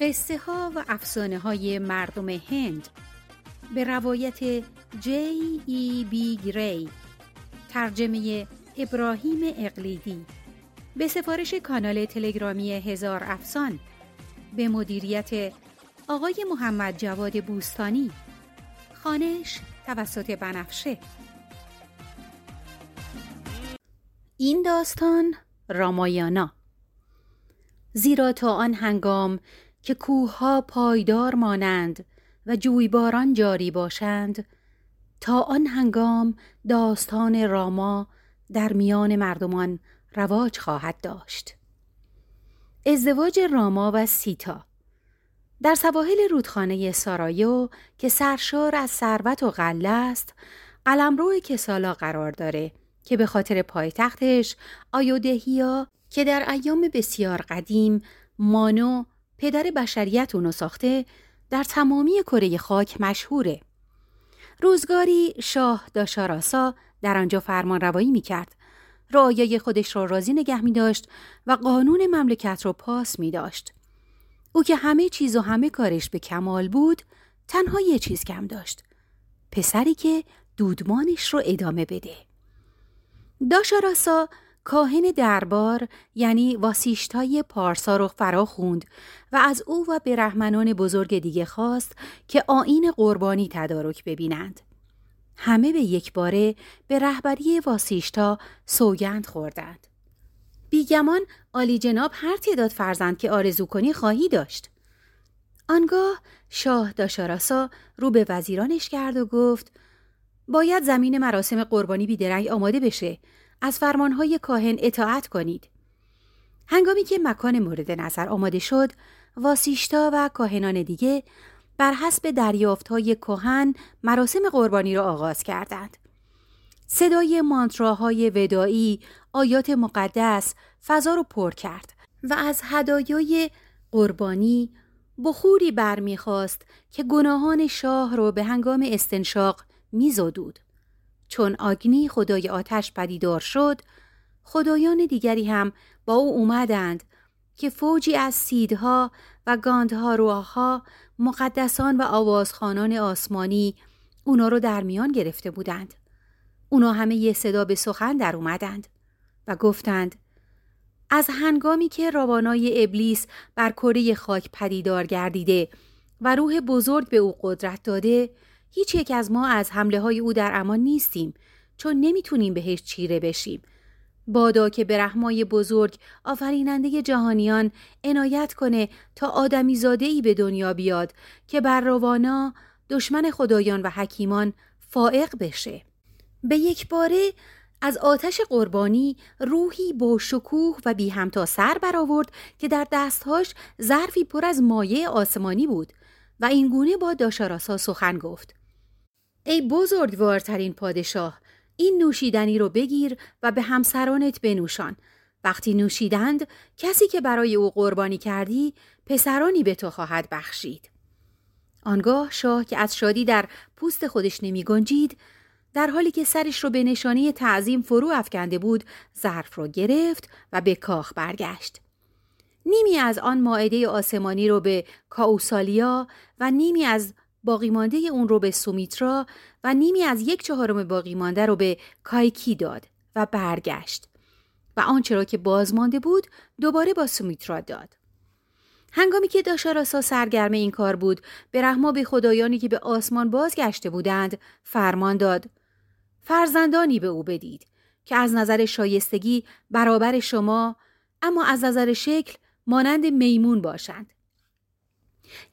قصه ها و افسانه های مردم هند. به روایت جی ای بی گری ترجمه ابراهیم اقلیدی. به سفارش کانال تلگرامی هزار افسان. به مدیریت آقای محمد جواد بوستانی. خانش توسط بنفشه. این داستان رامایانا. زیرا تا آن هنگام که کوهها پایدار مانند و جویباران جاری باشند تا آن هنگام داستان راما در میان مردمان رواج خواهد داشت. ازدواج راما و سیتا در سواحل رودخانه سارایو که سرشار از ثروت و غله است قلمرو کسالا قرار داره که به خاطر پایتختش آیودهیا که در ایام بسیار قدیم مانو پدر بشریت اونو ساخته در تمامی کره خاک مشهوره. روزگاری شاه داشاراسا در آنجا فرمان روایی می کرد. خودش را راضی نگه می داشت و قانون مملکت را پاس می داشت. او که همه چیز و همه کارش به کمال بود تنها یه چیز کم داشت. پسری که دودمانش رو ادامه بده. داشاراسا کاهن دربار یعنی واسیشتای پارسا رو فرا خوند و از او و برهمنان بزرگ دیگه خواست که آین قربانی تدارک ببینند. همه به یک باره به رهبری واسیشتا سوگند خوردند. بیگمان آلی جناب هر تعداد فرزند که آرزو کنی خواهی داشت. آنگاه شاه داشاراسا رو به وزیرانش کرد و گفت باید زمین مراسم قربانی بیدرنگ آماده بشه از فرمانهای کاهن اطاعت کنید. هنگامی که مکان مورد نظر آماده شد، واسیشتا و کاهنان دیگه بر حسب دریافتهای کهن مراسم قربانی را آغاز کردند. صدای مانتراهای ودایی، آیات مقدس فضا رو پر کرد و از هدایای قربانی بخوری برمیخواست که گناهان شاه رو به هنگام استنشاق میزدود. چون آگنی خدای آتش پدیدار شد خدایان دیگری هم با او اومدند که فوجی از سیدها و گاندها روحها مقدسان و آوازخانان آسمانی اونا رو در میان گرفته بودند. اونا همه یه صدا به سخن در اومدند و گفتند از هنگامی که روانای ابلیس بر کره خاک پدیدار گردیده و روح بزرگ به او قدرت داده هیچ یک از ما از حمله های او در امان نیستیم چون نمی‌تونیم بهش چیره بشیم. بادا که به رحمای بزرگ آفریننده جهانیان عنایت کنه تا آدمی زاده ای به دنیا بیاد که بر روانا دشمن خدایان و حکیمان فائق بشه. به یک باره از آتش قربانی روحی با شکوه و بی همتا سر برآورد که در دستهاش ظرفی پر از مایه آسمانی بود و این گونه با داشاراسا سخن گفت. ای بزرگوارترین پادشاه این نوشیدنی رو بگیر و به همسرانت بنوشان. وقتی نوشیدند کسی که برای او قربانی کردی پسرانی به تو خواهد بخشید. آنگاه شاه که از شادی در پوست خودش نمی گنجید در حالی که سرش رو به نشانه تعظیم فرو افکنده بود ظرف رو گرفت و به کاخ برگشت. نیمی از آن ماعده آسمانی رو به کاوسالیا و نیمی از باقی مانده اون رو به سومیترا و نیمی از یک چهارم باقی مانده رو به کایکی داد و برگشت. و آنچه را که باز مانده بود دوباره با سومیترا داد. هنگامی که داشاراسا سرگرم این کار بود به رحما به خدایانی که به آسمان بازگشته بودند فرمان داد. فرزندانی به او بدید که از نظر شایستگی برابر شما اما از نظر شکل مانند میمون باشند.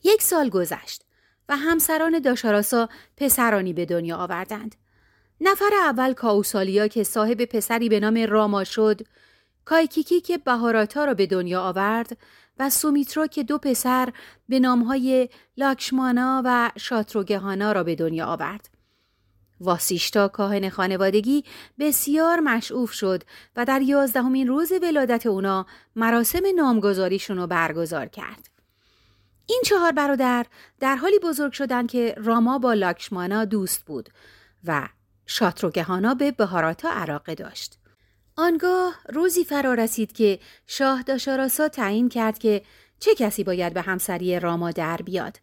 یک سال گذشت. و همسران داشاراسا پسرانی به دنیا آوردند. نفر اول کاوسالیا که صاحب پسری به نام راما شد، کایکیکی که بهاراتا را به دنیا آورد و سومیترو که دو پسر به نامهای لاکشمانا و شاتروگهانا را به دنیا آورد. واسیشتا کاهن خانوادگی بسیار مشعوف شد و در یازدهمین روز ولادت اونا مراسم نامگذاریشون رو برگزار کرد. این چهار برادر در حالی بزرگ شدند که راما با لاکشمانا دوست بود و شاتروگهانا به بهاراتا عراقه داشت. آنگاه روزی فرا رسید که شاه داشاراسا تعیین کرد که چه کسی باید به همسری راما در بیاد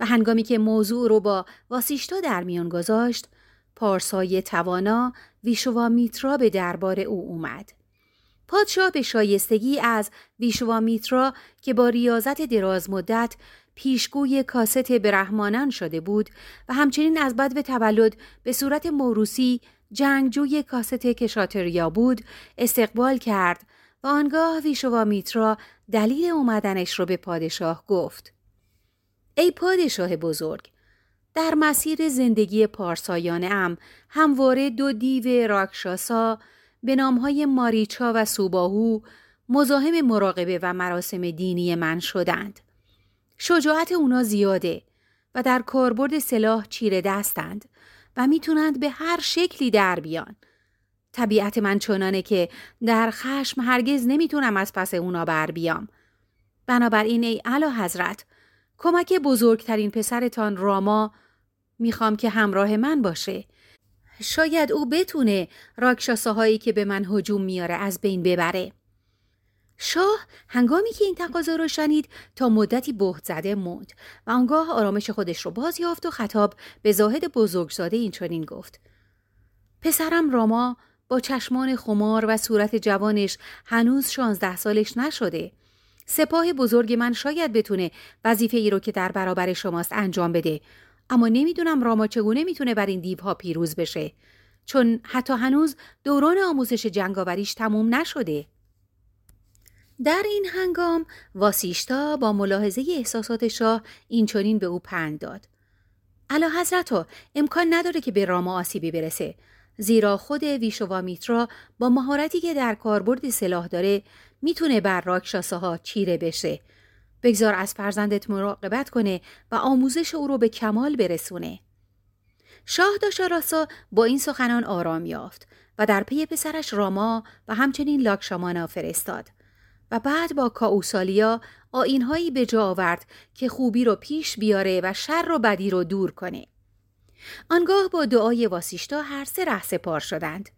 و هنگامی که موضوع رو با واسیشتا در میان گذاشت پارسای توانا ویشوا میترا به دربار او اومد پادشاه به شایستگی از ویشوا میترا که با ریاضت دراز مدت پیشگوی کاست برحمانان شده بود و همچنین از بد تولد به صورت موروسی جنگجوی کاست کشاتریا بود استقبال کرد و آنگاه ویشوا میترا دلیل اومدنش رو به پادشاه گفت. ای پادشاه بزرگ در مسیر زندگی پارسایانه ام همواره دو دیو راکشاسا به نامهای ماریچا و سوباهو مزاحم مراقبه و مراسم دینی من شدند. شجاعت اونا زیاده و در کاربرد سلاح چیره دستند و می‌تونند به هر شکلی در بیان. طبیعت من چنانه که در خشم هرگز نمی‌تونم از پس اونا بر بیام. بنابراین ای علا حضرت کمک بزرگترین پسرتان راما می‌خوام که همراه من باشه. شاید او بتونه راکشاساهایی که به من هجوم میاره از بین ببره. شاه هنگامی که این تقاضا را شنید تا مدتی بهت زده موند و آنگاه آرامش خودش رو باز یافت و خطاب به زاهد بزرگزاده این چنین گفت. پسرم راما با چشمان خمار و صورت جوانش هنوز شانزده سالش نشده. سپاه بزرگ من شاید بتونه وظیفه ای رو که در برابر شماست انجام بده. اما نمی‌دونم راما چگونه می‌تونه بر این دیوها پیروز بشه. چون حتی هنوز دوران آموزش جنگاوریش تموم نشده. در این هنگام واسیشتا با ملاحظه احساسات شاه این چنین به او پند داد. علا حضرت امکان نداره که به راما آسیبی برسه. زیرا خود ویشوا میترا با مهارتی که در کاربرد سلاح داره می‌تونه بر راکشاسه ها چیره بشه. بگذار از فرزندت مراقبت کنه و آموزش او رو به کمال برسونه شاه داشاراسا با این سخنان آرام یافت و در پی پسرش راما و همچنین لاکشامانا فرستاد و بعد با کاوسالیا آینهایی به جا آورد که خوبی رو پیش بیاره و شر و بدی رو دور کنه. آنگاه با دعای واسیشتا هر سه ره سپار شدند.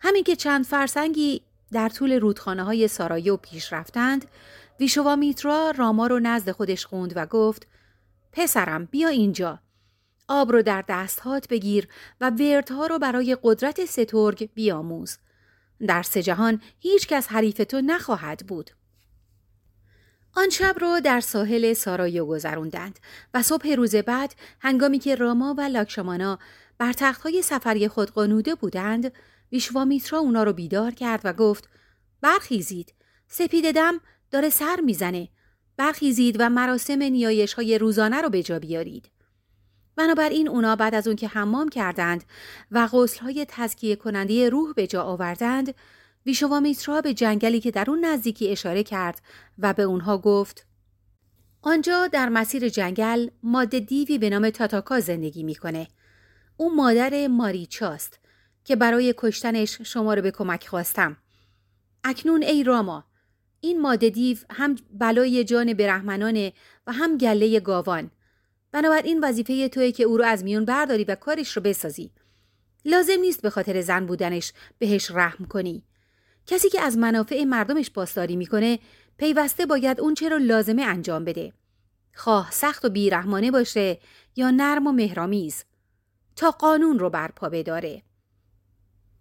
همین که چند فرسنگی در طول رودخانه های سارایو پیش رفتند، ویشوا میترا راما رو نزد خودش خوند و گفت پسرم بیا اینجا. آب رو در دستهات بگیر و وردها رو برای قدرت سترگ بیاموز. در سه جهان هیچ کس حریف تو نخواهد بود. آن شب رو در ساحل سارایو گذروندند و صبح روز بعد هنگامی که راما و لاکشمانا بر تختهای سفری خود قانوده بودند ویشوامیترا اونا رو بیدار کرد و گفت برخیزید سپید دم داره سر می‌زنه برخیزید و مراسم نیایش های روزانه رو به جا بیارید بنابراین اونا بعد از اون که حمام کردند و های تزکیه کننده روح به جا آوردند ویشوامیترا به جنگلی که در اون نزدیکی اشاره کرد و به اونها گفت آنجا در مسیر جنگل ماده دیوی به نام تاتاکا زندگی می‌کنه. او مادر ماریچاست که برای کشتنش شما رو به کمک خواستم. اکنون ای راما این ماده دیو هم بلای جان برهمنانه و هم گله گاوان. بنابراین وظیفه توی که او رو از میون برداری و کارش رو بسازی. لازم نیست به خاطر زن بودنش بهش رحم کنی. کسی که از منافع مردمش پاسداری می‌کنه پیوسته باید اون چه رو لازمه انجام بده. خواه سخت و بیرحمانه باشه یا نرم و مهرامیز تا قانون رو برپا بداره.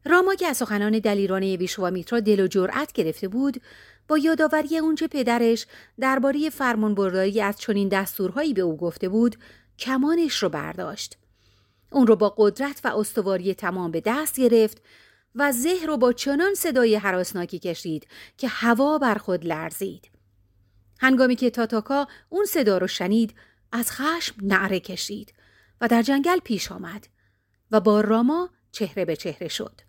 راما که از سخنان دلیرانه ویشوامیترا دل و جرأت گرفته بود با یادآوری اونچه پدرش درباره فرمانبرداری از چنین دستورهایی به او گفته بود کمانش رو برداشت. اون رو با قدرت و استواری تمام به دست گرفت و زهر رو با چنان صدای حراسناکی کشید که هوا بر خود لرزید. هنگامی که تاتاکا اون صدا رو شنید از خشم نعره کشید و در جنگل پیش آمد و با راما چهره به چهره شد.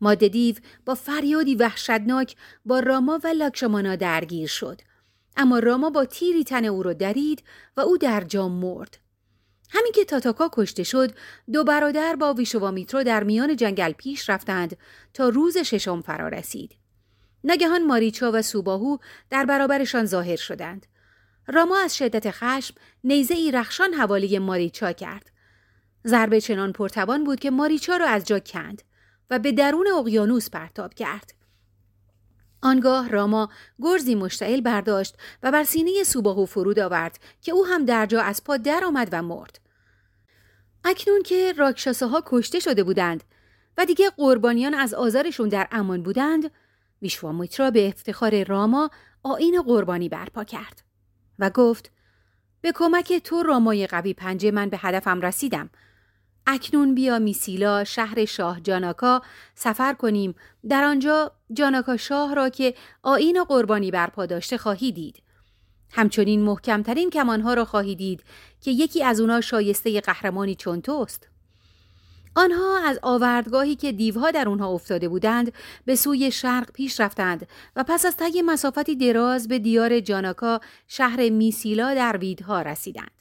ماده دیو با فریادی وحشتناک با راما و لاکشمانا درگیر شد. اما راما با تیری تن او را درید و او در جا مرد. همین که تاتاکا کشته شد دو برادر با ویشوامیترو در میان جنگل پیش رفتند تا روز ششم فرا رسید. نگهان ماریچا و سوباهو در برابرشان ظاهر شدند. راما از شدت خشم نیزه ای رخشان حوالی ماریچا کرد. ضربه چنان پرتوان بود که ماریچا را از جا کند. و به درون اقیانوس پرتاب کرد. آنگاه راما گرزی مشتعل برداشت و بر سینه سوباهو فرود آورد که او هم در جا از پا درآمد و مرد. اکنون که راکشاسه ها کشته شده بودند و دیگه قربانیان از آزارشون در امان بودند، ویشوامیترا به افتخار راما آین قربانی برپا کرد و گفت به کمک تو رامای قوی پنجه من به هدفم رسیدم اکنون بیا میسیلا شهر شاه جاناکا سفر کنیم. در آنجا جاناکا شاه را که آین قربانی برپا داشته خواهی دید. همچنین محکمترین کمانها را خواهی دید که یکی از اونا شایسته قهرمانی چون توست آنها از آوردگاهی که دیوها در آنها افتاده بودند به سوی شرق پیش رفتند و پس از طی مسافتی دراز به دیار جاناکا شهر میسیلا در ویدها رسیدند.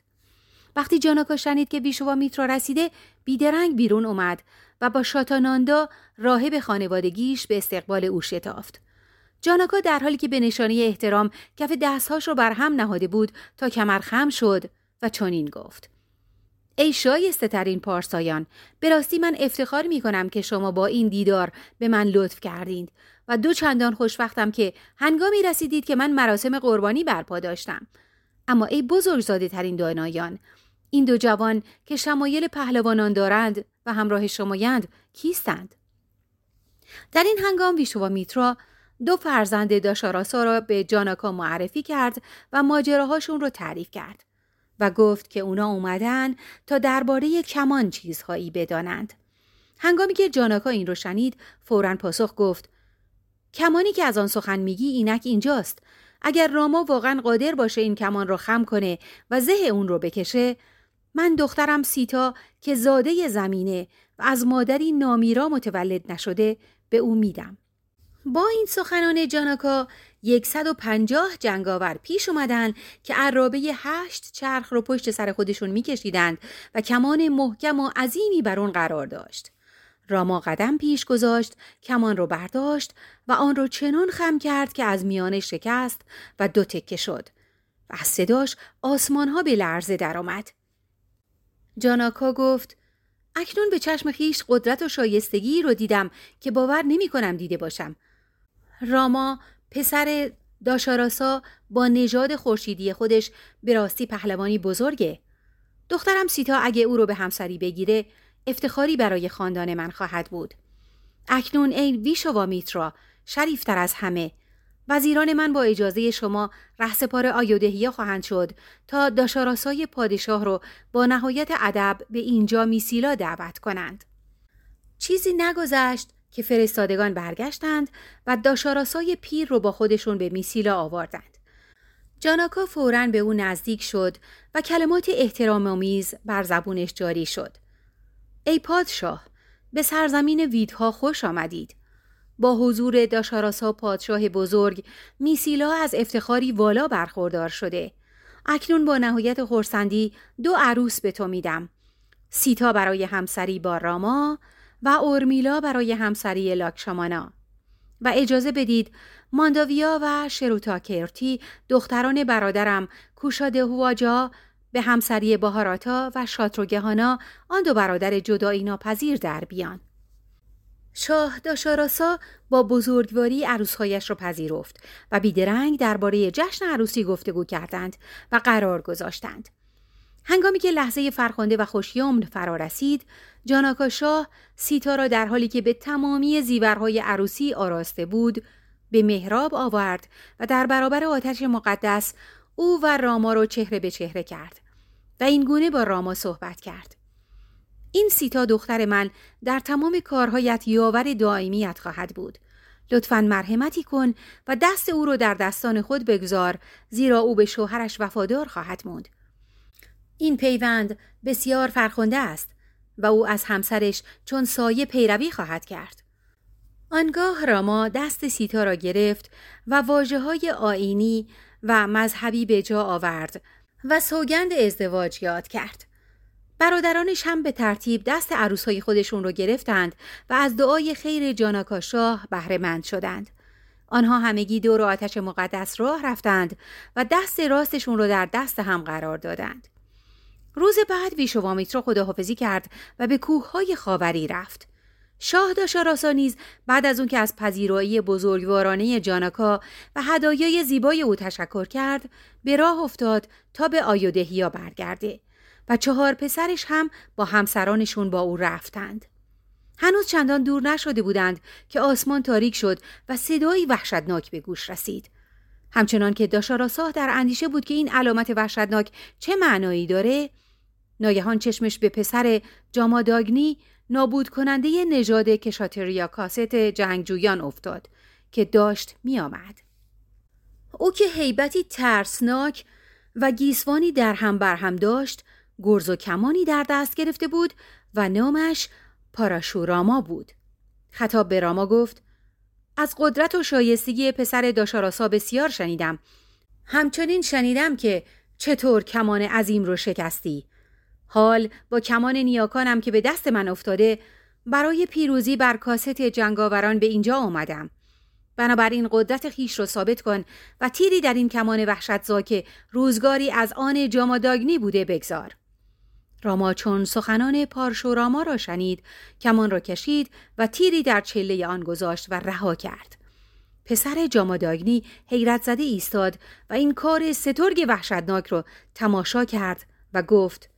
وقتی جاناکا شنید که بیشوا میترا رسیده بیدرنگ بیرون اومد و با شاتاناندا راهب خانوادگیش به استقبال او شتافت. جاناکا در حالی که به نشانی احترام کف دستهاش رو بر هم نهاده بود تا کمر خم شد و چنین گفت ای شایسته ترین پارسایان به راستی من افتخار می کنم که شما با این دیدار به من لطف کردید و دو چندان خوشوقتم که هنگامی رسیدید که من مراسم قربانی برپا داشتم اما ای بزرگزاده ترین دانایان این دو جوان که شمایل پهلوانان دارند و همراه شمایند کیستند در این هنگام ویشوا میترا دو فرزند داشاراسا را به جاناکا معرفی کرد و ماجراهاشون رو تعریف کرد و گفت که اونا اومدن تا درباره کمان چیزهایی بدانند. هنگامی که جاناکا این رو شنید فورا پاسخ گفت کمانی که از آن سخن میگی اینک اینجاست اگر راما واقعا قادر باشه این کمان رو خم کنه و زه اون رو بکشه من دخترم سیتا که زاده زمینه و از مادری نامیرا متولد نشده به او میدم با این سخنان جاناکا 150 جنگاور پیش اومدن که عرابه هشت چرخ رو پشت سر خودشون میکشیدند و کمان محکم و عظیمی بر اون قرار داشت. راما قدم پیش گذاشت، کمان رو برداشت و آن رو چنان خم کرد که از میانه شکست و دو تکه شد و از صداش آسمانها به لرزه درآمد. جاناکا گفت اکنون به چشم خیش قدرت و شایستگی رو دیدم که باور نمی کنم دیده باشم. راما پسر داشاراسا با نژاد خورشیدی خودش به راستی پهلوانی بزرگه. دخترم سیتا اگه او رو به همسری بگیره افتخاری برای خاندان من خواهد بود. اکنون ای ویشوا میترا شریفتر از همه وزیران من با اجازه شما رهسپار آیودهیه خواهند شد تا داشاراسای پادشاه رو با نهایت ادب به اینجا میسیلا دعوت کنند. چیزی نگذشت که فرستادگان برگشتند و داشاراسای پیر رو با خودشون به میسیلا آوردند. جاناکا فوراً به او نزدیک شد و کلمات احترام آمیز بر زبونش جاری شد. ای پادشاه، به سرزمین ویدها خوش آمدید. با حضور داشاراسا پادشاه بزرگ، میسیلا از افتخاری والا برخوردار شده. اکنون با نهایت خورسندی دو عروس به تو میدم. سیتا برای همسری با راما و اورمیلا برای همسری لاکشامانا و اجازه بدید مانداویا و شروتاکرتی دختران برادرم کوشاد هواجا به همسری باهاراتا و شاتروگهانا آن دو برادر جدایی ناپذیر در بیان. شاه داشاراسا با بزرگواری عروسهایش را پذیرفت و بیدرنگ درباره جشن عروسی گفتگو کردند و قرار گذاشتند. هنگامی که لحظه فرخنده و خوشیمن فرا رسید جاناکا شاه سیتا را در حالی که به تمامی زیورهای عروسی آراسته بود به محراب آورد و در برابر آتش مقدس او و راما را چهره به چهره کرد و این گونه با راما صحبت کرد این سیتا دختر من در تمام کارهایت یاور دائمیت خواهد بود لطفا مرحمتی کن و دست او را در دستان خود بگذار زیرا او به شوهرش وفادار خواهد موند این پیوند بسیار فرخنده است و او از همسرش چون سایه پیروی خواهد کرد. آنگاه راما دست سیتا را گرفت و واجه های آینی و مذهبی به جا آورد و سوگند ازدواج یاد کرد. برادرانش هم به ترتیب دست عروسهای خودشون رو گرفتند و از دعای خیر جاناکا شاه بهره مند شدند. آنها همگی دور آتش مقدس راه رفتند و دست راستشون رو در دست هم قرار دادند. روز بعد ویشوامیترا خداحافظی کرد و به کوههای خاوری رفت. شاه داشاراسا نیز بعد از اون که از پذیرایی بزرگوارانه جاناکا و هدایای زیبای او تشکر کرد به راه افتاد تا به آیودهیا برگرده و چهار پسرش هم با همسرانشون با او رفتند هنوز چندان دور نشده بودند که آسمان تاریک شد و صدایی وحشتناک به گوش رسید همچنان که داشاراساه در اندیشه بود که این علامت وحشتناک چه معنایی داره ناگهان چشمش به پسر جاماداگنی نابود کننده نژاد کشاتریا کاست جنگجویان افتاد که داشت می آمد. او که حیبتی ترسناک و گیسوانی در هم بر هم داشت گرز و کمانی در دست گرفته بود و نامش پاراشوراما بود. خطاب به راما گفت از قدرت و شایستگی پسر داشاراسا بسیار شنیدم. همچنین شنیدم که چطور کمان عظیم رو شکستی. حال با کمان نیاکانم که به دست من افتاده برای پیروزی بر کاست جنگاوران به اینجا آمدم. بنابراین قدرت خیش رو ثابت کن و تیری در این کمان وحشت که روزگاری از آن جاماداگنی بوده بگذار. راما چون سخنان پارشوراما را شنید کمان را کشید و تیری در چله آن گذاشت و رها کرد. پسر جاماداگنی حیرت زده ایستاد و این کار سترگ وحشتناک را تماشا کرد و گفت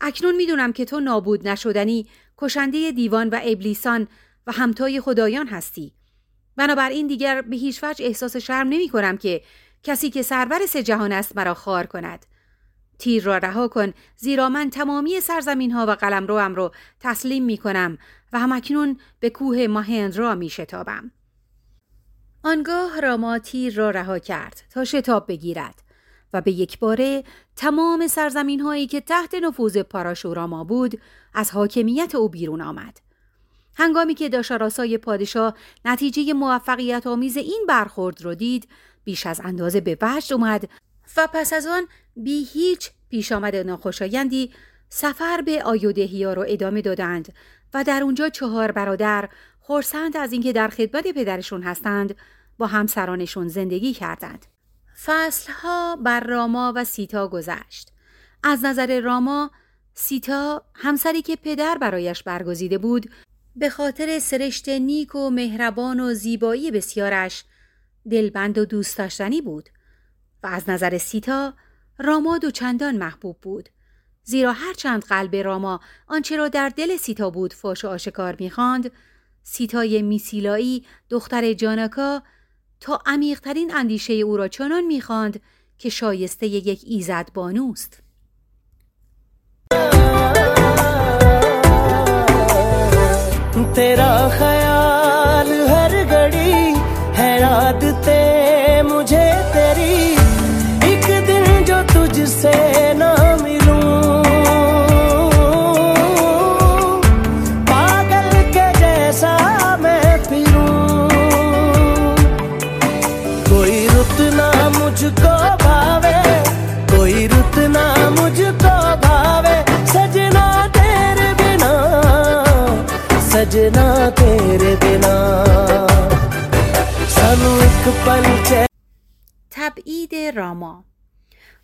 اکنون می‌دونم که تو نابود نشدنی کشنده دیوان و ابلیسان و همتای خدایان هستی بنابراین دیگر به هیچ وجه احساس شرم نمی کنم که کسی که سرور سه جهان است مرا خار کند تیر را رها کن زیرا من تمامی سرزمین ها و قلم رو رو تسلیم می کنم و همکنون به کوه ماهند را می شتابم. آنگاه راما تیر را رها کرد تا شتاب بگیرد و به یک باره تمام سرزمین هایی که تحت نفوذ پاراشوراما بود از حاکمیت او بیرون آمد. هنگامی که داشاراسای پادشاه نتیجه موفقیت آمیز این برخورد رو دید بیش از اندازه به وجد اومد و پس از آن بی هیچ پیش آمد ناخوشایندی سفر به آیودهیا رو ادامه دادند و در اونجا چهار برادر خورسند از اینکه در خدمت پدرشون هستند با همسرانشون زندگی کردند. فصلها بر راما و سیتا گذشت. از نظر راما سیتا همسری که پدر برایش برگزیده بود به خاطر سرشت نیک و مهربان و زیبایی بسیارش دلبند و دوست داشتنی بود و از نظر سیتا راما دوچندان محبوب بود. زیرا هرچند قلب راما آنچه را در دل سیتا بود فاش و آشکار می‌خواند سیتای میسیلایی دختر جانکا تا عمیقترین اندیشه او را چنان می‌خواند که شایسته یک ایزد بانوست. تیرا خیال هر گڑی ہے رات تیرا say.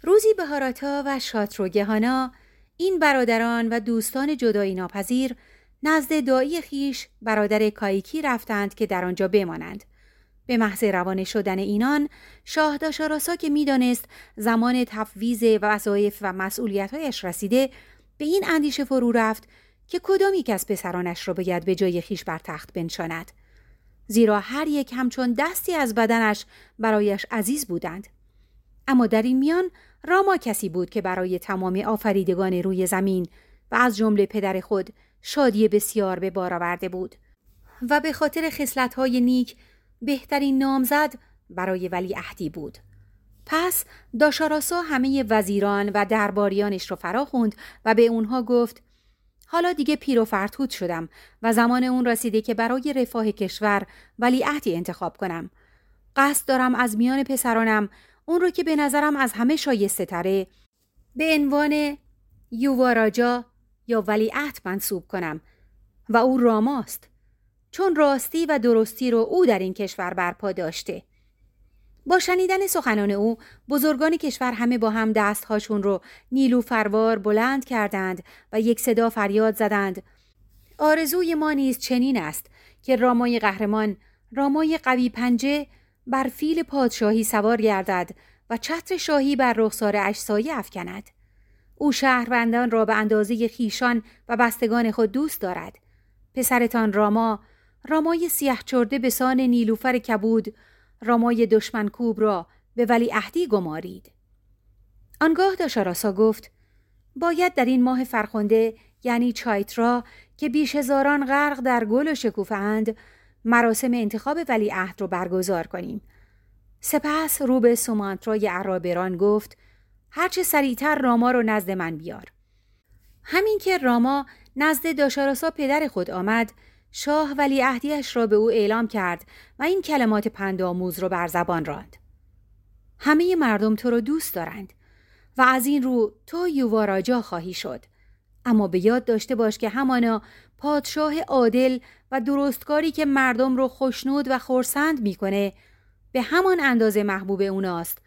روزی بهاراتا و شاتروگهانا این برادران و دوستان جدایی ناپذیر نزد دایی خیش برادر کایکی رفتند که در آنجا بمانند. به محض روانه شدن اینان شاه داشاراسا که می‌دانست زمان تفویض وظایف و مسئولیتهایش رسیده به این اندیشه فرو رفت که کدام یک از پسرانش را باید به جای خیش بر تخت بنشاند. زیرا هر یک همچون دستی از بدنش برایش عزیز بودند. اما در این میان راما کسی بود که برای تمام آفریدگان روی زمین و از جمله پدر خود شادی بسیار به بار آورده بود و به خاطر خصلت‌های نیک بهترین نامزد برای ولی عهدی بود پس داشاراسا همه وزیران و درباریانش را فرا خوند و به اونها گفت حالا دیگه پیر و فرتود شدم و زمان اون رسیده که برای رفاه کشور ولیعهدی انتخاب کنم. قصد دارم از میان پسرانم اون رو که به نظرم از همه شایسته تره. به عنوان یوواراجا یا ولیعهد منصوب کنم. و او راماست. چون راستی و درستی رو او در این کشور برپا داشته. با شنیدن سخنان او بزرگان کشور همه با هم دستهاشون رو نیلو فروار بلند کردند و یک صدا فریاد زدند. آرزوی ما نیز چنین است که رامای قهرمان رامای قوی پنجه بر فیل پادشاهی سوار گردد و چتر شاهی بر رخسار اجسایی افکند. او شهروندان را به اندازه خیشان و بستگان خود دوست دارد. پسرتان راما رامای سیه چرده به سان نیلوفر کبود رامای دشمن کوب را به ولی اهدی گمارید. آنگاه داشاراسا گفت باید در این ماه فرخنده یعنی چایترا که بیش هزاران غرق در گل و شکوفه اند مراسم انتخاب ولی عهد رو برگزار کنیم. سپس رو به سومانترای عرابران گفت هرچه سریعتر راما رو نزد من بیار. همین که راما نزد داشاراسا پدر خود آمد شاه ولی عهدیش را به او اعلام کرد و این کلمات پندآموز را بر زبان راند. همه مردم تو رو دوست دارند و از این رو تو یوواراجا خواهی شد. اما به یاد داشته باش که همانا پادشاه عادل و درستکاری که مردم رو خوشنود و خورسند می‌کنه به همان اندازه محبوب اوناست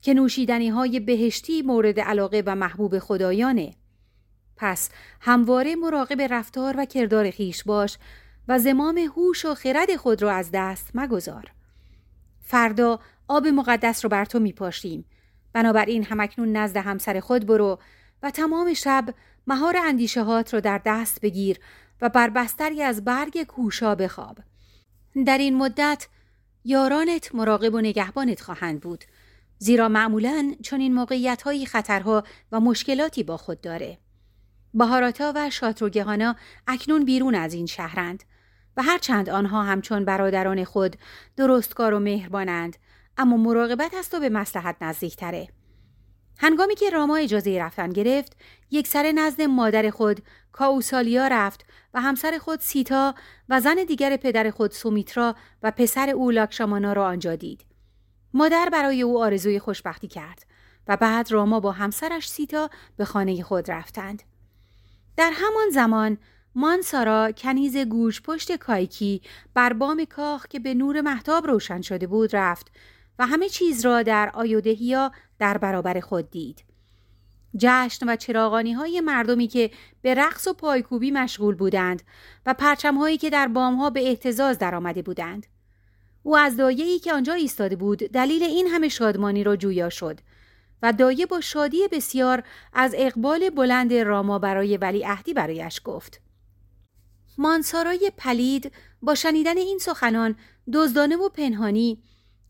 که نوشیدنی های بهشتی مورد علاقه و محبوب خدایانه. پس همواره مراقب رفتار و کردار خیش باش و زمام هوش و خرد خود را از دست مگذار. فردا آب مقدس رو بر تو میپاشیم. بنابراین همکنون نزد همسر خود برو و تمام شب مهار اندیشه هات را در دست بگیر و بر بستری از برگ کوشا بخواب. در این مدت یارانت مراقب و نگهبانت خواهند بود زیرا معمولا چون این موقعیت های خطرها و مشکلاتی با خود داره. بهاراتا و شاتروگهانا اکنون بیرون از این شهرند و هرچند آنها همچون برادران خود درستکار و مهربانند اما مراقبت است و به مسلحت نزدیکتره. هنگامی که راما اجازه رفتن گرفت یک سر نزد مادر خود کاوسالیا رفت و همسر خود سیتا و زن دیگر پدر خود سومیترا و پسر او لاکشامانا را آنجا دید. مادر برای او آرزوی خوشبختی کرد و بعد راما با همسرش سیتا به خانه خود رفتند. در همان زمان مانسارا کنیز گوش پشت کایکی بر بام کاخ که به نور محتاب روشن شده بود رفت و همه چیز را در آیودهیا در برابر خود دید. جشن و چراغانی های مردمی که به رقص و پایکوبی مشغول بودند و پرچم هایی که در بام ها به احتزاز درآمده بودند. او از دایه‌ای که آنجا ایستاده بود دلیل این همه شادمانی را جویا شد و دایه با شادی بسیار از اقبال بلند راما برای ولی عهدی برایش گفت. مانسارای پلید با شنیدن این سخنان دزدانه و پنهانی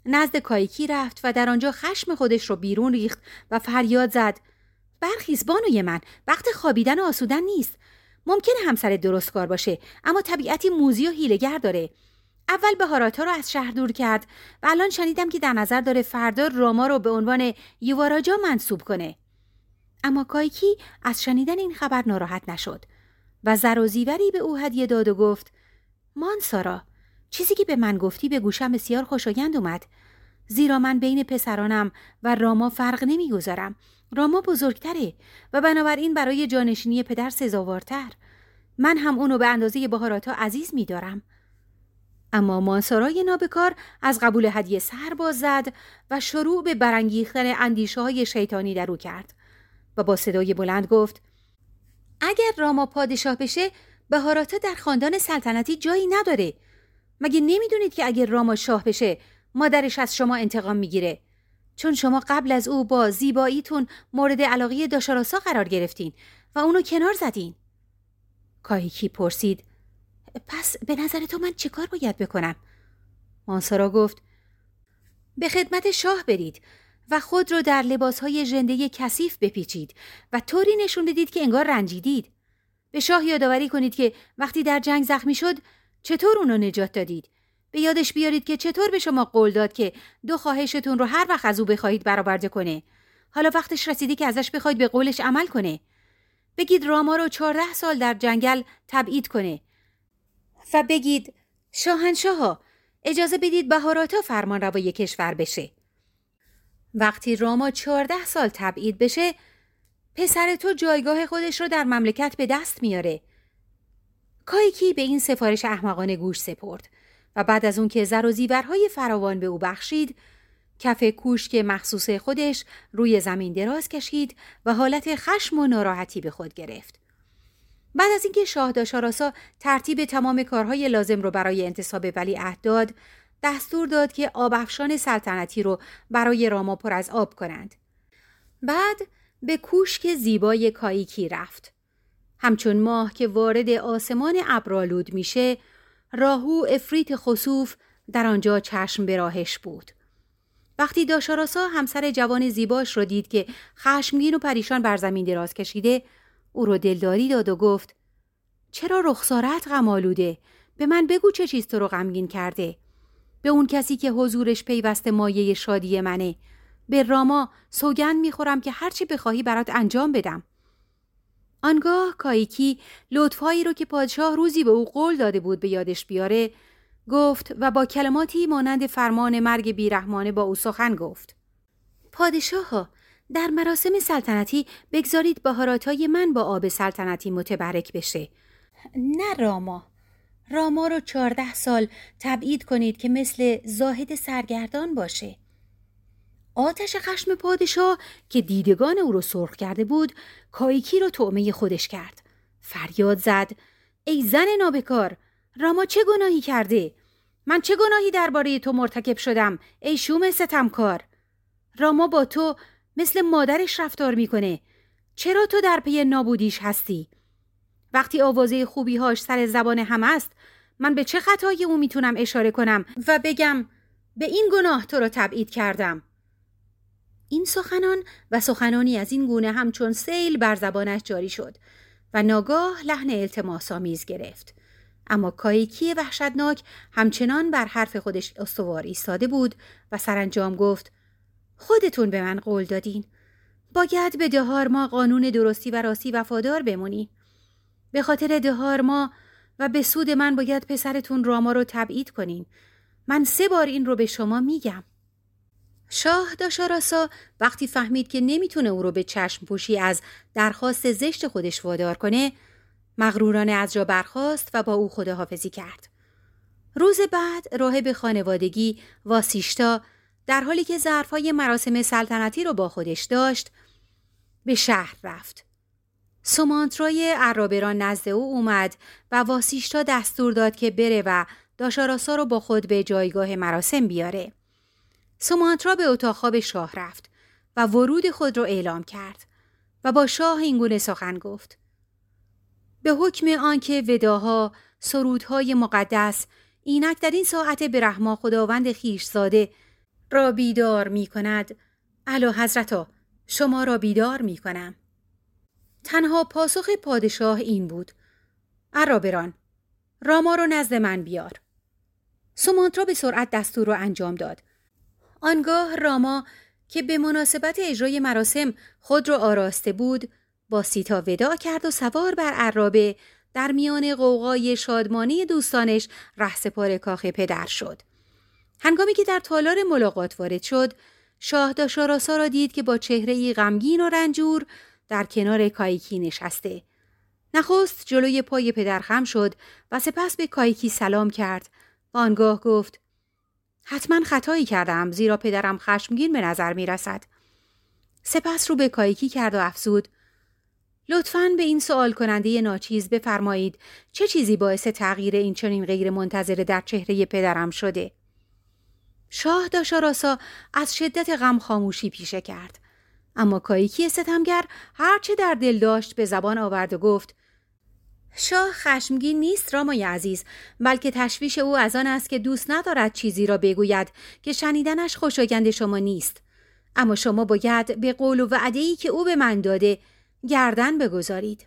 نزد کایکی رفت و در آنجا خشم خودش رو بیرون ریخت و فریاد زد. برخیز بانوی من وقت خوابیدن و آسودن نیست. ممکنه همسر درست کار باشه اما طبیعتی موزی و هیلگر داره. اول بهاراتا رو از شهر دور کرد و الان شنیدم که در نظر داره فردا راما رو به عنوان یواراجا منصوب کنه. اما کایکی از شنیدن این خبر ناراحت نشد و زر و زیوری به او هدیه داد و گفت مانسارا چیزی که به من گفتی به گوشم بسیار خوشایند اومد. زیرا من بین پسرانم و راما فرق نمی‌گذارم. راما بزرگتره و بنابراین برای جانشینی پدر سزاوارتر. من هم اونو به اندازه بهاراتا عزیز میدارم. اما مانسارای نابکار از قبول هدیه سر باز زد و شروع به برانگیختن اندیشه های شیطانی در او کرد و با صدای بلند گفت اگر راما پادشاه بشه بهاراتا در خاندان سلطنتی جایی نداره. مگه نمی‌دونید که اگر راما شاه بشه مادرش از شما انتقام می‌گیره؟ چون شما قبل از او با زیباییتون مورد علاقه داشاراسا قرار گرفتین و اونو کنار زدین. کاهیکی پرسید پس به نظر تو من چه کار باید بکنم؟ مانسارا گفت به خدمت شاه برید و خود رو در لباسهای ژنده کثیف بپیچید و طوری نشون بدید که انگار رنجیدید. به شاه یادآوری کنید که وقتی در جنگ زخمی شد چطور اونو نجات دادید؟ به یادش بیارید که چطور به شما قول داد که دو خواهشتون رو هر وقت از او بخواهید برآورده کنه. حالا وقتش رسیدی که ازش بخواید به قولش عمل کنه. بگید راما رو چهارده سال در جنگل تبعید کنه. و بگید شاهنشاه اجازه بدید بهاراتا فرمان روای کشور بشه. وقتی راما چهارده سال تبعید بشه پسر تو جایگاه خودش رو در مملکت به دست میاره. کایکی به این سفارش احمقانه گوش سپرد و بعد از اون که زر و زیورهای فراوان به او بخشید کف کوشک مخصوص خودش روی زمین دراز کشید و حالت خشم و ناراحتی به خود گرفت. بعد از اینکه شاه داشاراسا ترتیب تمام کارهای لازم رو برای انتصاب ولی عهد داد دستور داد که آبافشان سلطنتی رو برای راما پر از آب کنند. بعد به کوشک زیبای کاییکی رفت. همچون ماه که وارد آسمان ابرالود میشه راهو افریت خصوف در آنجا چشم به راهش بود. وقتی داشاراسا همسر جوان زیباش رو دید که خشمگین و پریشان بر زمین دراز کشیده او رو دلداری داد و گفت چرا رخسارت غم به من بگو چه چیز تو رو غمگین کرده. به اون کسی که حضورش پیوسته مایه شادی منه. به راما سوگند می‌خورم که هرچی بخواهی برات انجام بدم. آنگاه کایکی لطفهایی رو که پادشاه روزی به او قول داده بود به یادش بیاره گفت و با کلماتی مانند فرمان مرگ بیرحمانه با او سخن گفت. پادشاه در مراسم سلطنتی بگذارید بهاراتهای من با آب سلطنتی متبرک بشه. نه راما. راما رو چهارده سال تبعید کنید که مثل زاهد سرگردان باشه. آتش خشم پادشاه که دیدگان او رو سرخ کرده بود کایکی رو تعمه خودش کرد. فریاد زد ای زن نابکار راما چه گناهی کرده؟ من چه گناهی درباره تو مرتکب شدم ای شوم ستمکار؟ راما با تو مثل مادرش رفتار می‌کنه. چرا تو در پی نابودیش هستی؟ وقتی آوازه خوبیهاش سر زبان هم است من به چه خطایی او می‌تونم اشاره کنم و بگم به این گناه تو رو تبعید کردم؟ این سخنان و سخنانی از این گونه همچون سیل بر زبانش جاری شد و ناگاه لحن التماس آمیز گرفت. اما کایکی وحشتناک همچنان بر حرف خودش استوار ایستاده بود و سرانجام گفت خودتون به من قول دادین. باید به دهار ما قانون درستی و راستی وفادار بمونی. به خاطر دهار ما و به سود من باید پسرتون راما رو تبعید کنین. من سه بار این رو به شما میگم. شاه داشاراسا وقتی فهمید که نمی‌تونه او رو به چشم پوشی از درخواست زشت خودش وادار کنه مغرورانه از جا برخاست و با او خداحافظی کرد. روز بعد راهب خانوادگی واسیشتا در حالی که ظرفهای مراسم سلطنتی رو با خودش داشت به شهر رفت. سومانترای عرابران نزد او اومد و واسیشتا دستور داد که بره و داشاراسا رو با خود به جایگاه مراسم بیاره. سومانترا به اتاق خواب شاه رفت و ورود خود را اعلام کرد و با شاه اینگونه سخن گفت. به حکم آنکه وداها سرودهای مقدس اینک در این ساعت به رحما خداوند خیشزاده را بیدار می کند علا حضرتا شما را بیدار می کنم. تنها پاسخ پادشاه این بود. عرابران راما رو نزد من بیار. سومانترا به سرعت دستور رو انجام داد. آنگاه راما که به مناسبت اجرای مراسم خود را آراسته بود با سیتا ودا کرد و سوار بر عرابه در میان قوقای شادمانی دوستانش رهسپار کاخ پدر شد. هنگامی که در تالار ملاقات وارد شد شاه داشاراسا را دید که با چهره غمگین و رنجور در کنار کایکی نشسته. نخست جلوی پای پدر خم شد و سپس به کایکی سلام کرد و آنگاه گفت حتما خطایی کردم زیرا پدرم خشمگین به نظر می رسد. سپس رو به کایکی کرد و افزود لطفا به این سوال کننده ناچیز بفرمایید چه چیزی باعث تغییر این چنین غیر منتظره در چهره پدرم شده شاه داشاراسا از شدت غم خاموشی پیشه کرد اما کایکی ستمگر هرچه در دل داشت به زبان آورد و گفت شاه خشمگین نیست رامای عزیز بلکه تشویش او از آن است که دوست ندارد چیزی را بگوید که شنیدنش خوشایند شما نیست. اما شما باید به قول و وعده‌ای که او به من داده گردن بگذارید.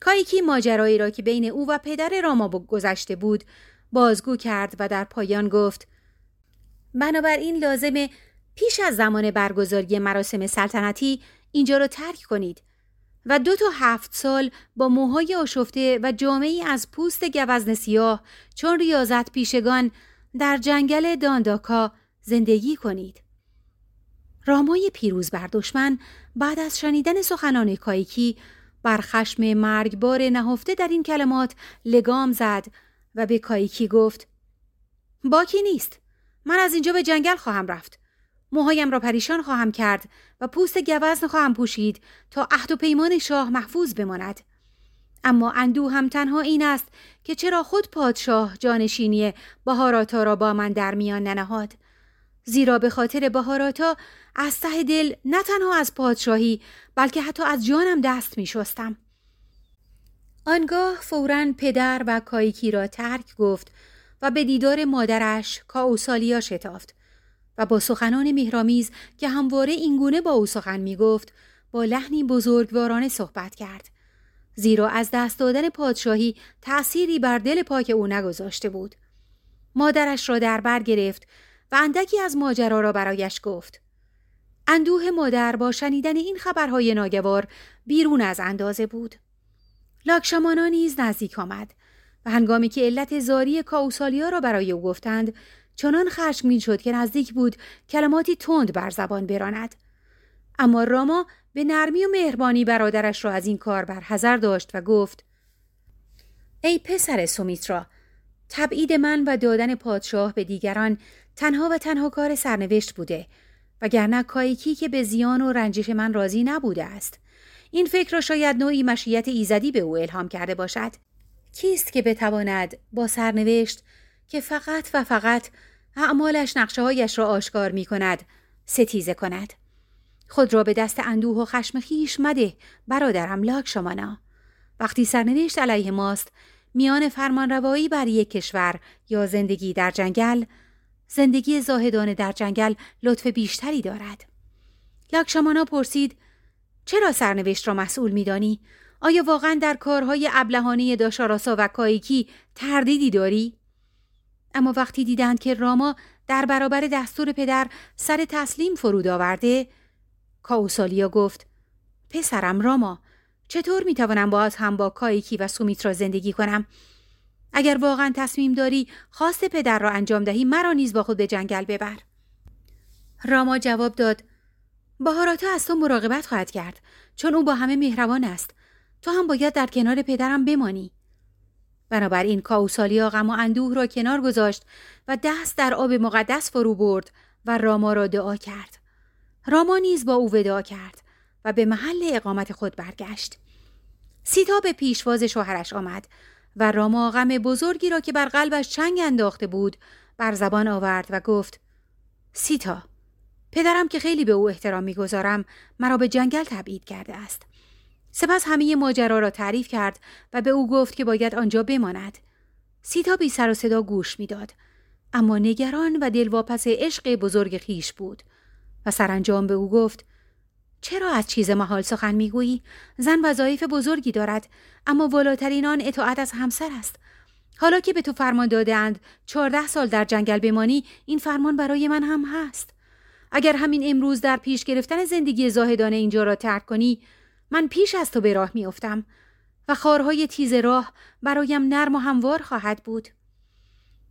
کایکی ماجرایی را که بین او و پدر راما گذشته بود بازگو کرد و در پایان گفت بنابراین لازمه پیش از زمان برگزاری مراسم سلطنتی اینجا را ترک کنید و دو تا هفت سال با موهای آشفته و جامعی از پوست گوزن سیاه چون ریاضت پیشگان در جنگل دانداکا زندگی کنید. رامای پیروز بر دشمن بعد از شنیدن سخنان کایکی بر خشم مرگبار نهفته در این کلمات لگام زد و به کایکی گفت باکی نیست من از اینجا به جنگل خواهم رفت موهایم را پریشان خواهم کرد و پوست گوزن خواهم پوشید تا عهد و پیمان شاه محفوظ بماند. اما اندو هم تنها این است که چرا خود پادشاه جانشینی بهاراتا را با من در میان ننهاد. زیرا به خاطر بهاراتا از ته دل نه تنها از پادشاهی بلکه حتی از جانم دست می شستم. آنگاه فورا پدر و کایکی را ترک گفت و به دیدار مادرش کاوسالیا شتافت. و با سخنان مهرامیز که همواره اینگونه با او سخن می گفت با لحنی بزرگوارانه صحبت کرد. زیرا از دست دادن پادشاهی تأثیری بر دل پاک او نگذاشته بود. مادرش را در بر گرفت و اندکی از ماجرا را برایش گفت. اندوه مادر با شنیدن این خبرهای ناگوار بیرون از اندازه بود. لاکشمانا نیز نزدیک آمد و هنگامی که علت زاری کاوسالیا را برای او گفتند چنان خشمگین شد که نزدیک بود کلماتی تند بر زبان براند. اما راما به نرمی و مهربانی برادرش را از این کار برحذر داشت و گفت ای پسر سومیترا تبعید من و دادن پادشاه به دیگران تنها و تنها کار سرنوشت بوده وگرنه کایکی که به زیان و رنجش من راضی نبوده است. این فکر را شاید نوعی مشیت ایزدی به او الهام کرده باشد. کیست که بتواند با سرنوشت که فقط و فقط اعمالش نقشه هایش را آشکار می کند ستیزه کند. خود را به دست اندوه و خشم خیش مده برادرم لاک شمانا. وقتی سرنوشت علیه ماست میان فرمانروایی بر یک کشور یا زندگی در جنگل زندگی زاهدانه در جنگل لطف بیشتری دارد. لاکشمانا پرسید چرا سرنوشت را مسئول میدانی؟ آیا واقعا در کارهای ابلهانه داشاراسا و کایکی تردیدی داری؟ اما وقتی دیدند که راما در برابر دستور پدر سر تسلیم فرود آورده کاوسالیا گفت پسرم راما چطور می‌توانم باز هم با کایکی و سومیترا زندگی کنم؟ اگر واقعا تصمیم داری خواست پدر را انجام دهی مرا نیز با خود به جنگل ببر. راما جواب داد بهاراتا از تو مراقبت خواهد کرد چون او با همه مهربان است. تو هم باید در کنار پدرم بمانی. بنابراین کاوسالیا غم و اندوه را کنار گذاشت و دست در آب مقدس فرو برد و راما را دعا کرد. راما نیز با او وداع کرد و به محل اقامت خود برگشت. سیتا به پیشواز شوهرش آمد و راما غم بزرگی را که بر قلبش چنگ انداخته بود بر زبان آورد و گفت سیتا پدرم که خیلی به او احترام می‌گذارم مرا به جنگل تبعید کرده است. سپس همه ماجرا را تعریف کرد و به او گفت که باید آنجا بماند. سیتا بی سر و صدا گوش می‌داد. اما نگران و دلواپس عشق بزرگ خیش بود و سرانجام به او گفت چرا از چیز محال سخن می‌گویی؟ زن وظایف بزرگی دارد اما والاترین آن اطاعت از همسر است. حالا که به تو فرمان دادهاند چهارده سال در جنگل بمانی این فرمان برای من هم هست. اگر همین امروز در پیش گرفتن زندگی زاهدانه اینجا را ترک کنی من پیش از تو به راه میافتم و خارهای تیز راه برایم نرم و هموار خواهد بود.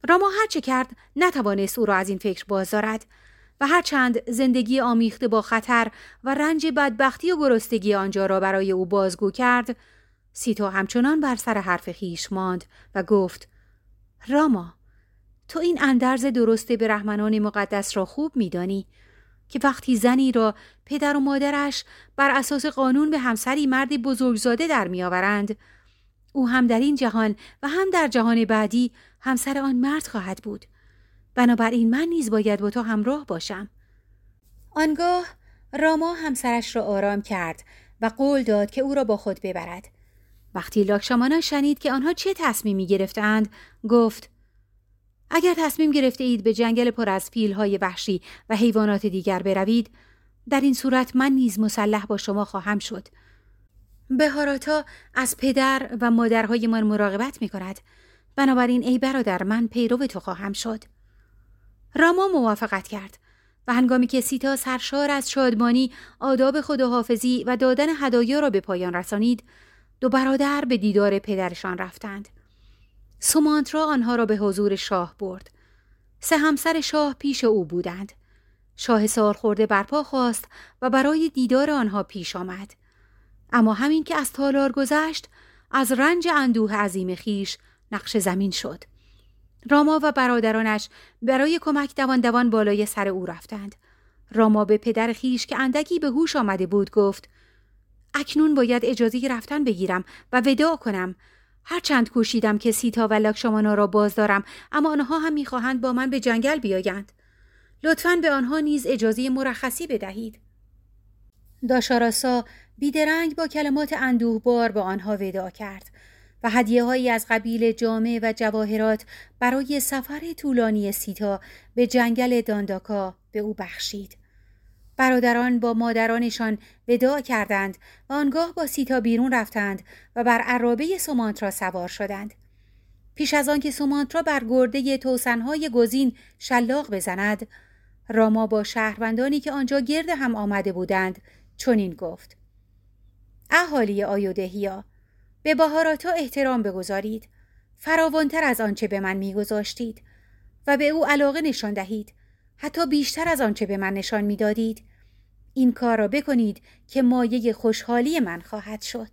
راما هرچه کرد نتوانست او را از این فکر باز دارد و هرچند زندگی آمیخته با خطر و رنج بدبختی و گرستگی آنجا را برای او بازگو کرد سیتا همچنان بر سر حرف خیش ماند و گفت راما تو این اندرز درسته به رحمنان مقدس را خوب میدانی. که وقتی زنی را پدر و مادرش بر اساس قانون به همسری مرد بزرگزاده در میآورند او هم در این جهان و هم در جهان بعدی همسر آن مرد خواهد بود. بنابراین من نیز باید با تو همراه باشم. آنگاه راما همسرش را آرام کرد و قول داد که او را با خود ببرد. وقتی لاکشامانا شنید که آنها چه تصمیمی گرفتند گفت اگر تصمیم گرفته اید به جنگل پر از های وحشی و حیوانات دیگر بروید در این صورت من نیز مسلح با شما خواهم شد. بهاراتا از پدر و مادرهایمان مراقبت می کند بنابراین ای برادر من پیرو تو خواهم شد. راما موافقت کرد و هنگامی که سیتا سرشار از شادمانی آداب خداحافظی و دادن هدایا را به پایان رسانید دو برادر به دیدار پدرشان رفتند. سومانترا آنها را به حضور شاه برد. سه همسر شاه پیش او بودند. شاه سالخورده برپا خواست و برای دیدار آنها پیش آمد. اما همین که از تالار گذشت از رنج اندوه عظیم خیش نقش زمین شد. راما و برادرانش برای کمک دوان دوان بالای سر او رفتند. راما به پدر خیش که اندکی به هوش آمده بود گفت اکنون باید اجازه رفتن بگیرم و وداع کنم. هرچند کوشیدم که سیتا و لاکشامانا را باز دارم اما آنها هم می‌خواهند با من به جنگل بیایند لطفا به آنها نیز اجازه مرخصی بدهید داشاراسا بیدرنگ با کلمات اندوهبار با آنها وداع کرد و هدیه هایی از قبیل جامع و جواهرات برای سفر طولانی سیتا به جنگل دانداکا به او بخشید. برادران با مادرانشان وداع کردند و آنگاه با سیتا بیرون رفتند و بر عرابه سومانترا سوار شدند. پیش از آنکه سومانترا بر گرده توسنهای گزین شلاق بزند، راما با شهروندانی که آنجا گرد هم آمده بودند چنین گفت: اهالی آیودهیا به بهاراتا احترام بگذارید. فراوانتر از آنچه به من میگذاشتید و به او علاقه نشان دهید. حتی بیشتر از آنچه به من نشان می‌دادید. این کار را بکنید که مایه خوشحالی من خواهد شد.